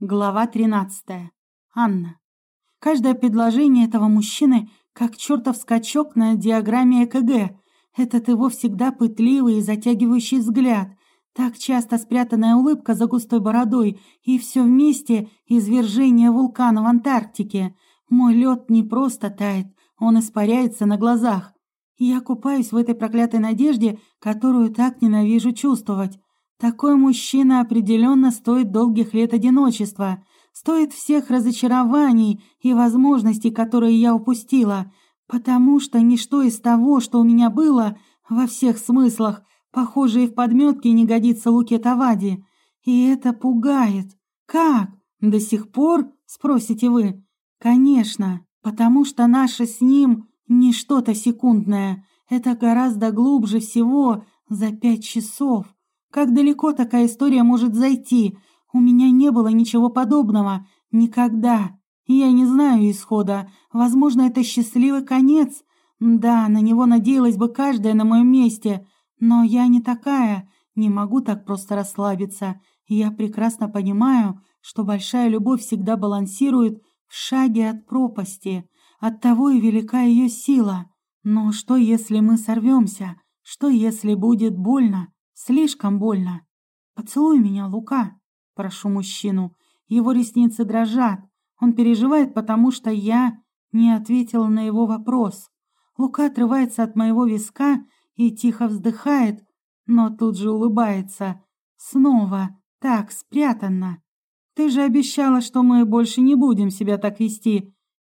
Глава 13. Анна. Каждое предложение этого мужчины как чертов скачок на диаграмме ЭКГ. Этот его всегда пытливый и затягивающий взгляд, так часто спрятанная улыбка за густой бородой и все вместе извержение вулкана в Антарктике. Мой лед не просто тает, он испаряется на глазах. Я купаюсь в этой проклятой надежде, которую так ненавижу чувствовать. Такой мужчина определенно стоит долгих лет одиночества, стоит всех разочарований и возможностей, которые я упустила, потому что ничто из того, что у меня было, во всех смыслах, похоже, и в подметке не годится Луке Тавади. И это пугает. Как? До сих пор? Спросите вы. Конечно, потому что наше с ним не что-то секундное. Это гораздо глубже всего за пять часов. Как далеко такая история может зайти? У меня не было ничего подобного. Никогда. Я не знаю исхода. Возможно, это счастливый конец. Да, на него надеялась бы каждая на моем месте. Но я не такая. Не могу так просто расслабиться. Я прекрасно понимаю, что большая любовь всегда балансирует в шаге от пропасти. Оттого и велика ее сила. Но что, если мы сорвемся? Что, если будет больно? Слишком больно. Поцелуй меня, Лука, прошу мужчину. Его ресницы дрожат. Он переживает, потому что я не ответила на его вопрос. Лука отрывается от моего виска и тихо вздыхает, но тут же улыбается. Снова так спрятанно. Ты же обещала, что мы больше не будем себя так вести.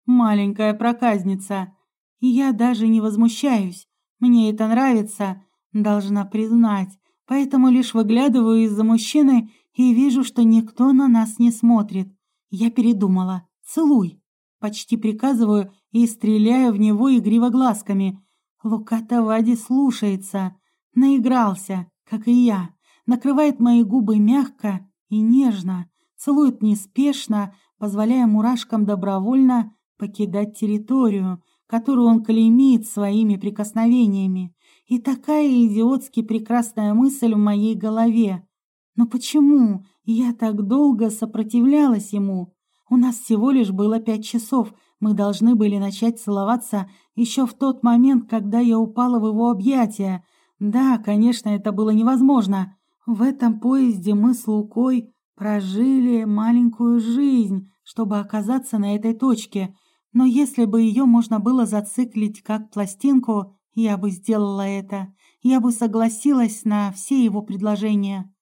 Маленькая проказница. И я даже не возмущаюсь. Мне это нравится, должна признать поэтому лишь выглядываю из-за мужчины и вижу, что никто на нас не смотрит. Я передумала. «Целуй!» Почти приказываю и стреляю в него игриво глазками. Лука Тавади слушается. Наигрался, как и я. Накрывает мои губы мягко и нежно. Целует неспешно, позволяя мурашкам добровольно покидать территорию, которую он клеймит своими прикосновениями. И такая идиотски прекрасная мысль в моей голове. Но почему я так долго сопротивлялась ему? У нас всего лишь было пять часов. Мы должны были начать целоваться еще в тот момент, когда я упала в его объятия. Да, конечно, это было невозможно. В этом поезде мы с Лукой прожили маленькую жизнь, чтобы оказаться на этой точке. Но если бы ее можно было зациклить как пластинку, я бы сделала это. Я бы согласилась на все его предложения.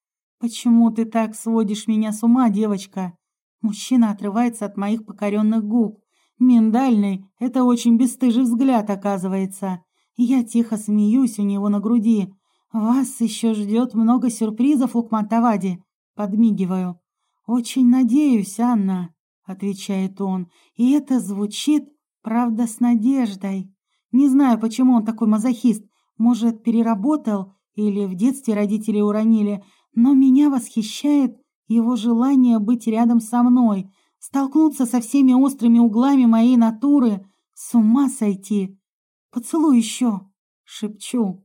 Почему ты так сводишь меня с ума, девочка? Мужчина отрывается от моих покоренных губ. Миндальный — это очень бесстыжий взгляд, оказывается. Я тихо смеюсь у него на груди. Вас еще ждет много сюрпризов, Лукматавади. Подмигиваю. Очень надеюсь, Анна, отвечает он. И это звучит, правда, с надеждой. Не знаю, почему он такой мазохист. Может, переработал или в детстве родители уронили, но меня восхищает его желание быть рядом со мной, столкнуться со всеми острыми углами моей натуры, с ума сойти. «Поцелуй еще!» — шепчу.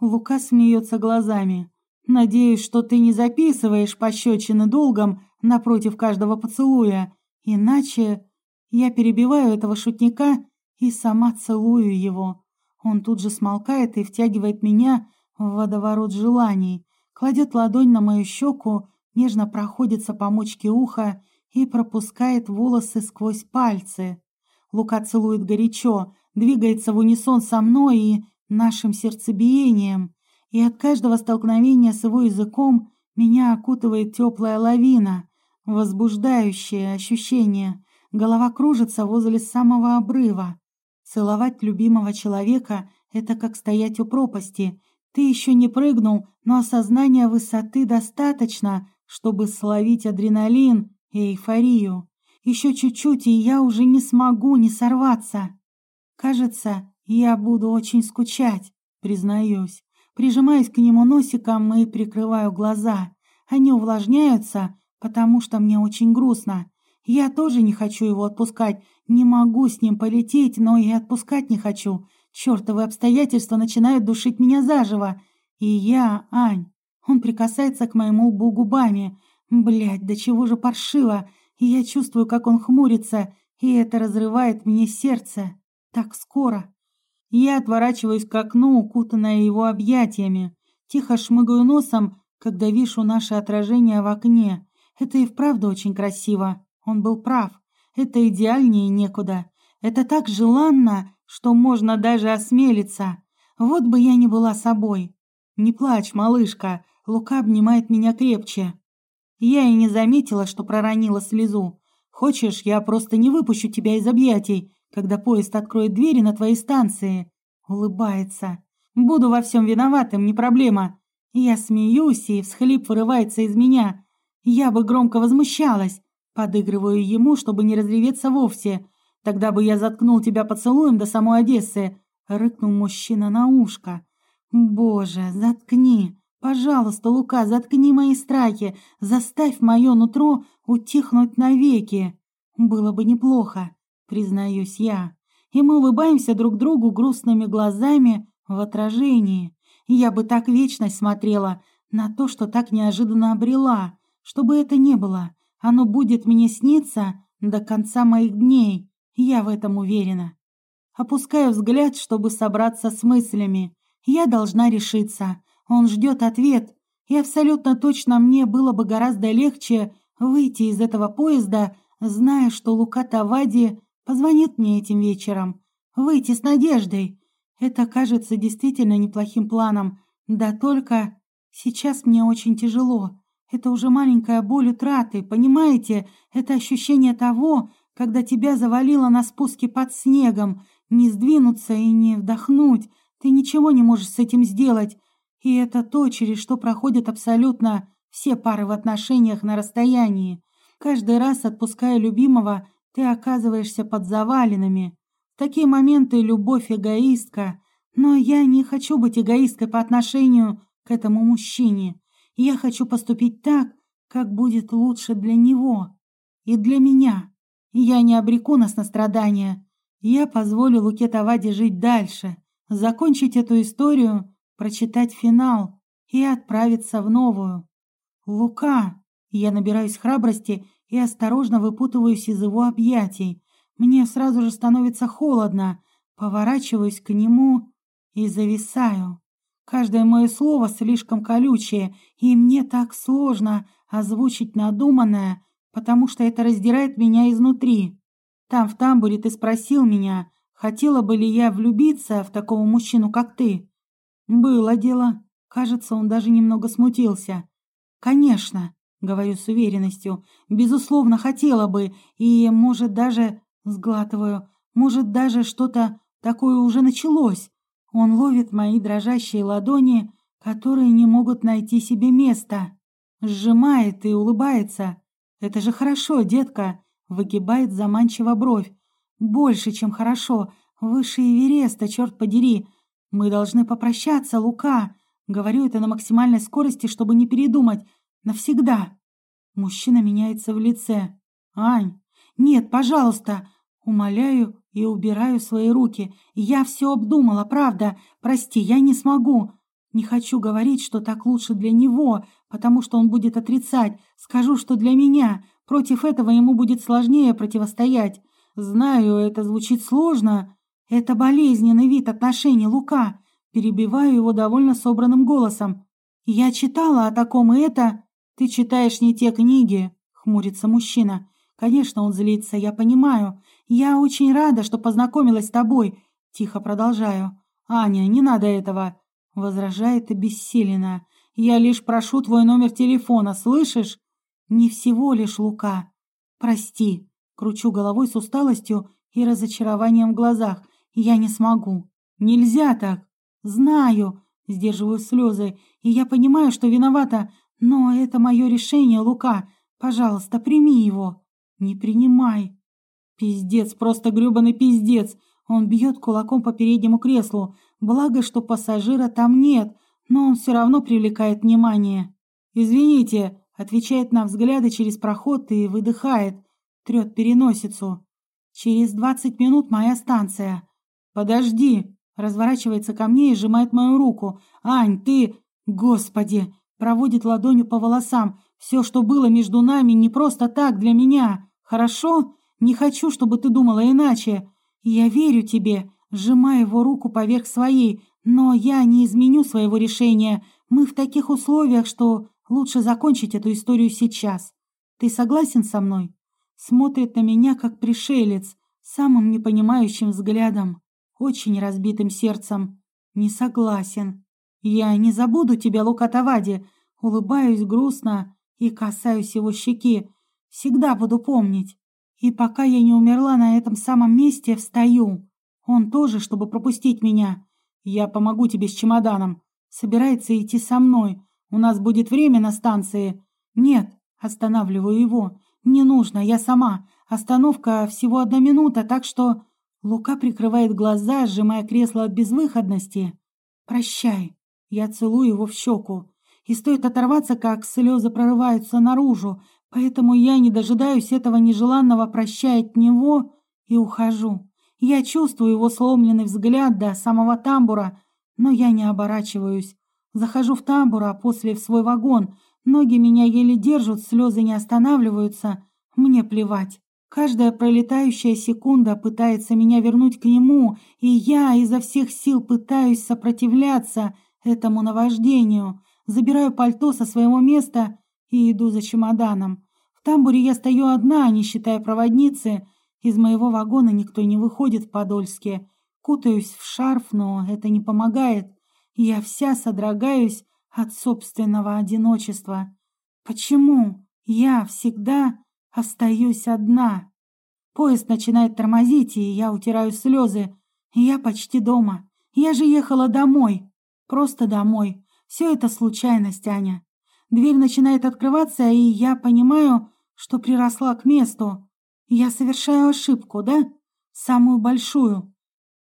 Лука смеется глазами. «Надеюсь, что ты не записываешь пощечины долгом напротив каждого поцелуя, иначе...» Я перебиваю этого шутника и сама целую его. Он тут же смолкает и втягивает меня в водоворот желаний, кладет ладонь на мою щеку, нежно проходится по мочке уха и пропускает волосы сквозь пальцы. Лука целует горячо, двигается в унисон со мной и нашим сердцебиением, и от каждого столкновения с его языком меня окутывает теплая лавина, возбуждающее ощущение. Голова кружится возле самого обрыва. Целовать любимого человека — это как стоять у пропасти. Ты еще не прыгнул, но осознания высоты достаточно, чтобы словить адреналин и эйфорию. Еще чуть-чуть, и я уже не смогу не сорваться. Кажется, я буду очень скучать, признаюсь. Прижимаюсь к нему носиком и прикрываю глаза. Они увлажняются, потому что мне очень грустно. Я тоже не хочу его отпускать, не могу с ним полететь, но и отпускать не хочу. Чёртовы обстоятельства начинают душить меня заживо. И я, Ань, он прикасается к моему лбу губами. Блядь, да чего же паршиво! И я чувствую, как он хмурится, и это разрывает мне сердце. Так скоро. Я отворачиваюсь к окну, укутанная его объятиями. Тихо шмыгаю носом, когда вижу наше отражение в окне. Это и вправду очень красиво. Он был прав. Это идеальнее некуда. Это так желанно, что можно даже осмелиться. Вот бы я не была собой. Не плачь, малышка. Лука обнимает меня крепче. Я и не заметила, что проронила слезу. Хочешь, я просто не выпущу тебя из объятий, когда поезд откроет двери на твоей станции. Улыбается. Буду во всем виноватым, не проблема. Я смеюсь, и всхлип вырывается из меня. Я бы громко возмущалась. Подыгрываю ему, чтобы не разреветься вовсе. Тогда бы я заткнул тебя поцелуем до самой Одессы. Рыкнул мужчина на ушко. Боже, заткни. Пожалуйста, Лука, заткни мои страхи. Заставь мое нутро утихнуть навеки. Было бы неплохо, признаюсь я. И мы улыбаемся друг другу грустными глазами в отражении. Я бы так вечность смотрела на то, что так неожиданно обрела. Чтобы это не было, оно будет мне сниться до конца моих дней. Я в этом уверена. Опускаю взгляд, чтобы собраться с мыслями. Я должна решиться. Он ждет ответ. И абсолютно точно мне было бы гораздо легче выйти из этого поезда, зная, что Лука Тавади позвонит мне этим вечером. Выйти с надеждой. Это кажется действительно неплохим планом. Да только сейчас мне очень тяжело. Это уже маленькая боль утраты, понимаете? Это ощущение того, когда тебя завалило на спуске под снегом. Не сдвинуться и не вдохнуть. Ты ничего не можешь с этим сделать. И это то, через что проходят абсолютно все пары в отношениях на расстоянии. Каждый раз, отпуская любимого, ты оказываешься под завалинами такие моменты любовь эгоистка, но я не хочу быть эгоисткой по отношению к этому мужчине. Я хочу поступить так, как будет лучше для него и для меня. Я не обреку нас на страдания. Я позволю Луке Таваде жить дальше, закончить эту историю, прочитать финал и отправиться в новую. Лука! Я набираюсь храбрости и осторожно выпутываюсь из его объятий. Мне сразу же становится холодно, поворачиваюсь к нему и зависаю. Каждое мое слово слишком колючее, и мне так сложно озвучить надуманное, потому что это раздирает меня изнутри. Там в тамбуре ты спросил меня, хотела бы ли я влюбиться в такого мужчину, как ты. Было дело. Кажется, он даже немного смутился. Конечно, говорю с уверенностью, безусловно, хотела бы, и, может, даже Сглатываю. Может, даже что-то такое уже началось. Он ловит мои дрожащие ладони, которые не могут найти себе места. Сжимает и улыбается. «Это же хорошо, детка!» Выгибает заманчиво бровь. «Больше, чем хорошо. Выше Эвереста, черт подери. Мы должны попрощаться, Лука!» Говорю это на максимальной скорости, чтобы не передумать. Навсегда. Мужчина меняется в лице. «Ань, «Нет, пожалуйста!» Умоляю и убираю свои руки. «Я все обдумала, правда. Прости, я не смогу. Не хочу говорить, что так лучше для него, потому что он будет отрицать. Скажу, что для меня. Против этого ему будет сложнее противостоять. Знаю, это звучит сложно. Это болезненный вид отношений, Лука». Перебиваю его довольно собранным голосом. «Я читала о таком, и это...» «Ты читаешь не те книги», — хмурится мужчина. Конечно, он злится, я понимаю. Я очень рада, что познакомилась с тобой. Тихо продолжаю. Аня, не надо этого. Возражает обессиленно. Я лишь прошу твой номер телефона, слышишь? Не всего лишь Лука. Прости. Кручу головой с усталостью и разочарованием в глазах. Я не смогу. Нельзя так. Знаю. Сдерживаю слезы. И я понимаю, что виновата. Но это мое решение, Лука. Пожалуйста, прими его. «Не принимай!» «Пиздец, просто грёбаный пиздец!» Он бьет кулаком по переднему креслу. Благо, что пассажира там нет, но он все равно привлекает внимание. «Извините», — отвечает на взгляды через проход и выдыхает. Трет переносицу. «Через двадцать минут моя станция». «Подожди!» — разворачивается ко мне и сжимает мою руку. «Ань, ты...» «Господи!» — проводит ладонью по волосам. Все, что было между нами, не просто так для меня. Хорошо? Не хочу, чтобы ты думала иначе. Я верю тебе, сжимая его руку поверх своей, но я не изменю своего решения. Мы в таких условиях, что лучше закончить эту историю сейчас. Ты согласен со мной? Смотрит на меня, как пришелец, самым непонимающим взглядом, очень разбитым сердцем. Не согласен. Я не забуду тебя, Лукатавади. Улыбаюсь грустно и касаюсь его щеки. Всегда буду помнить. И пока я не умерла на этом самом месте, встаю. Он тоже, чтобы пропустить меня. Я помогу тебе с чемоданом. Собирается идти со мной. У нас будет время на станции. Нет, останавливаю его. Не нужно, я сама. Остановка всего одна минута, так что... Лука прикрывает глаза, сжимая кресло от безвыходности. «Прощай». Я целую его в щеку. И стоит оторваться, как слезы прорываются наружу, поэтому я не дожидаюсь этого нежеланного прощая от него и ухожу. Я чувствую его сломленный взгляд до самого тамбура, но я не оборачиваюсь. Захожу в тамбур, а после в свой вагон. Ноги меня еле держат, слезы не останавливаются. Мне плевать. Каждая пролетающая секунда пытается меня вернуть к нему, и я изо всех сил пытаюсь сопротивляться этому наваждению. Забираю пальто со своего места и иду за чемоданом. В тамбуре я стою одна, не считая проводницы, из моего вагона никто не выходит в Подольске. Кутаюсь в шарф, но это не помогает. Я вся содрогаюсь от собственного одиночества. Почему я всегда остаюсь одна? Поезд начинает тормозить, и я утираю слезы. Я почти дома. Я же ехала домой. Просто домой. Все это случайность, Аня. Дверь начинает открываться, и я понимаю, что приросла к месту. Я совершаю ошибку, да? Самую большую.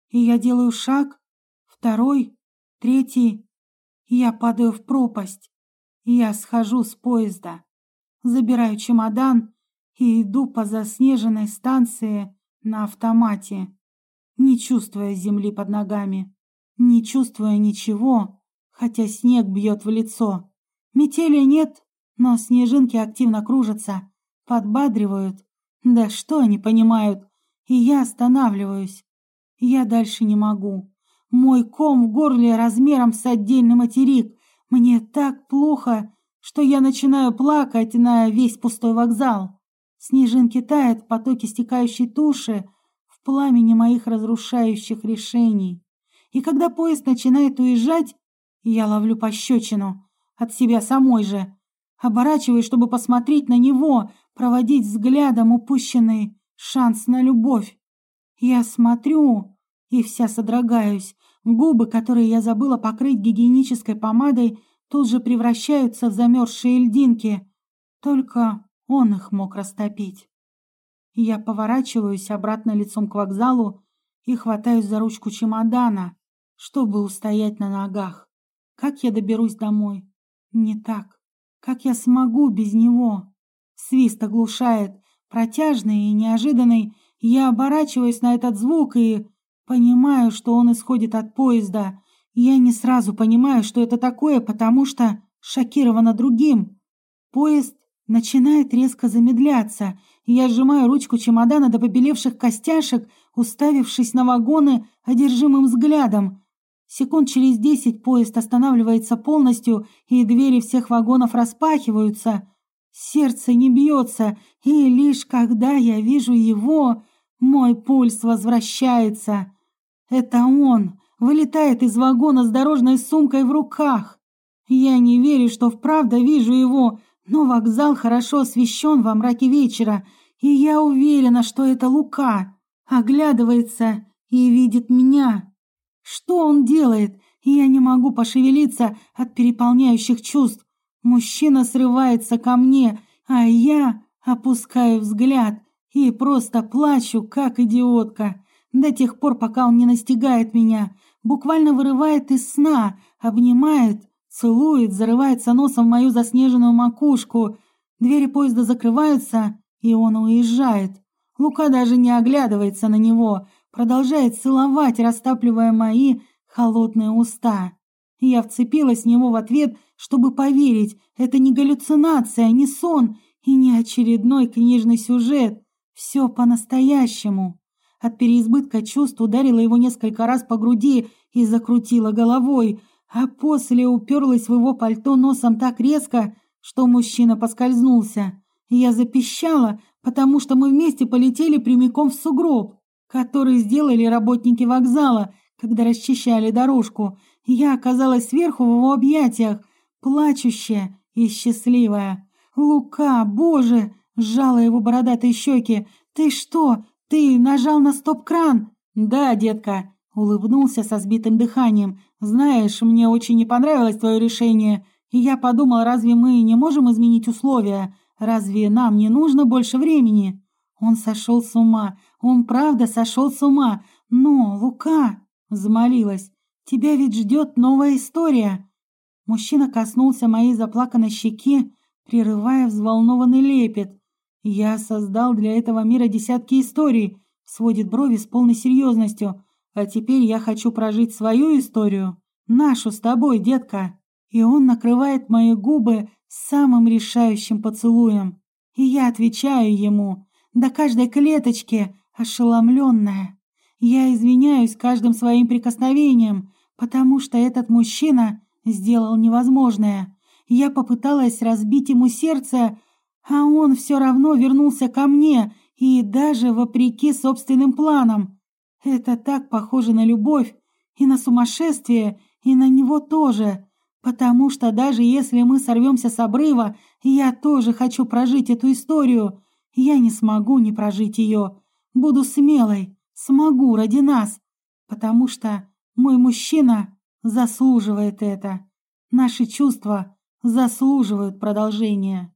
И я делаю шаг, второй, третий. Я падаю в пропасть. Я схожу с поезда. Забираю чемодан и иду по заснеженной станции на автомате, не чувствуя земли под ногами, не чувствуя ничего, хотя снег бьет в лицо. Метели нет, но снежинки активно кружатся, подбадривают да что они понимают? И я останавливаюсь. Я дальше не могу. Мой ком в горле размером с отдельный материк. Мне так плохо, что я начинаю плакать на весь пустой вокзал. Снежинки тают в потоке стекающей туши, в пламени моих разрушающих решений. И когда поезд начинает уезжать, я ловлю пощечину от себя самой же. Оборачиваюсь, чтобы посмотреть на него, проводить взглядом упущенный шанс на любовь. Я смотрю и вся содрогаюсь. Губы, которые я забыла покрыть гигиенической помадой, тут же превращаются в замерзшие льдинки. Только он их мог растопить. Я поворачиваюсь обратно лицом к вокзалу и хватаюсь за ручку чемодана, чтобы устоять на ногах. Как я доберусь домой? Не так. Как я смогу без него? Свист оглушает, протяжный и неожиданный. Я оборачиваюсь на этот звук и понимаю, что он исходит от поезда. Я не сразу понимаю, что это такое, потому что шокирована другим. Поезд начинает резко замедляться. Я сжимаю ручку чемодана до побелевших костяшек, уставившись на вагоны одержимым взглядом. Секунд через десять поезд останавливается полностью, и двери всех вагонов распахиваются. Сердце не бьется, и лишь когда я вижу его, мой пульс возвращается. Это он вылетает из вагона с дорожной сумкой в руках. Я не верю, что вправду вижу его, но вокзал хорошо освещен во мраке вечера, и я уверена, что это Лука. Оглядывается и видит меня. Что он делает? Я не могу пошевелиться от переполняющих чувств. Мужчина срывается ко мне, а я опускаю взгляд и просто плачу, как идиотка, до тех пор, пока он не настигает меня, буквально вырывает из сна, обнимает, целует, зарывается носом в мою заснеженную макушку. Двери поезда закрываются, и он уезжает. Лука даже не оглядывается на него, продолжает целовать, растапливая мои холодные уста. Я вцепилась в него в ответ, чтобы поверить, это не галлюцинация, не сон и не очередной книжный сюжет. Все по-настоящему. От переизбытка чувств ударила его несколько раз по груди и закрутила головой, а после уперлась в его пальто носом так резко, что мужчина поскользнулся. Я запищала, потому что мы вместе полетели прямиком в сугроб, который сделали работники вокзала, когда расчищали дорожку. Я оказалась сверху в его объятиях, плачущая и счастливая. «Лука, боже!» — сжала его бородатые щеки. «Ты что? Ты нажал на стоп-кран?» «Да, детка», — улыбнулся со сбитым дыханием. «Знаешь, мне очень не понравилось твое решение, и я подумал, разве мы не можем изменить условия? Разве нам не нужно больше времени?» Он сошел с ума, он правда сошел с ума. Но, Лука, взмолилась, тебя ведь ждет новая история. Мужчина коснулся моей заплаканной щеки, прерывая взволнованный лепет. Я создал для этого мира десятки историй, сводит брови с полной серьезностью. А теперь я хочу прожить свою историю, нашу с тобой, детка. И он накрывает мои губы самым решающим поцелуем. И я отвечаю ему, до каждой клеточки, ошеломленная. Я извиняюсь каждым своим прикосновением, потому что этот мужчина сделал невозможное. Я попыталась разбить ему сердце, а он все равно вернулся ко мне, и даже вопреки собственным планам. Это так похоже на любовь, и на сумасшествие, и на него тоже. Потому что даже если мы сорвемся с обрыва, я тоже хочу прожить эту историю. Я не смогу не прожить ее. Буду смелой, смогу ради нас. Потому что мой мужчина заслуживает это. Наши чувства заслуживают продолжения.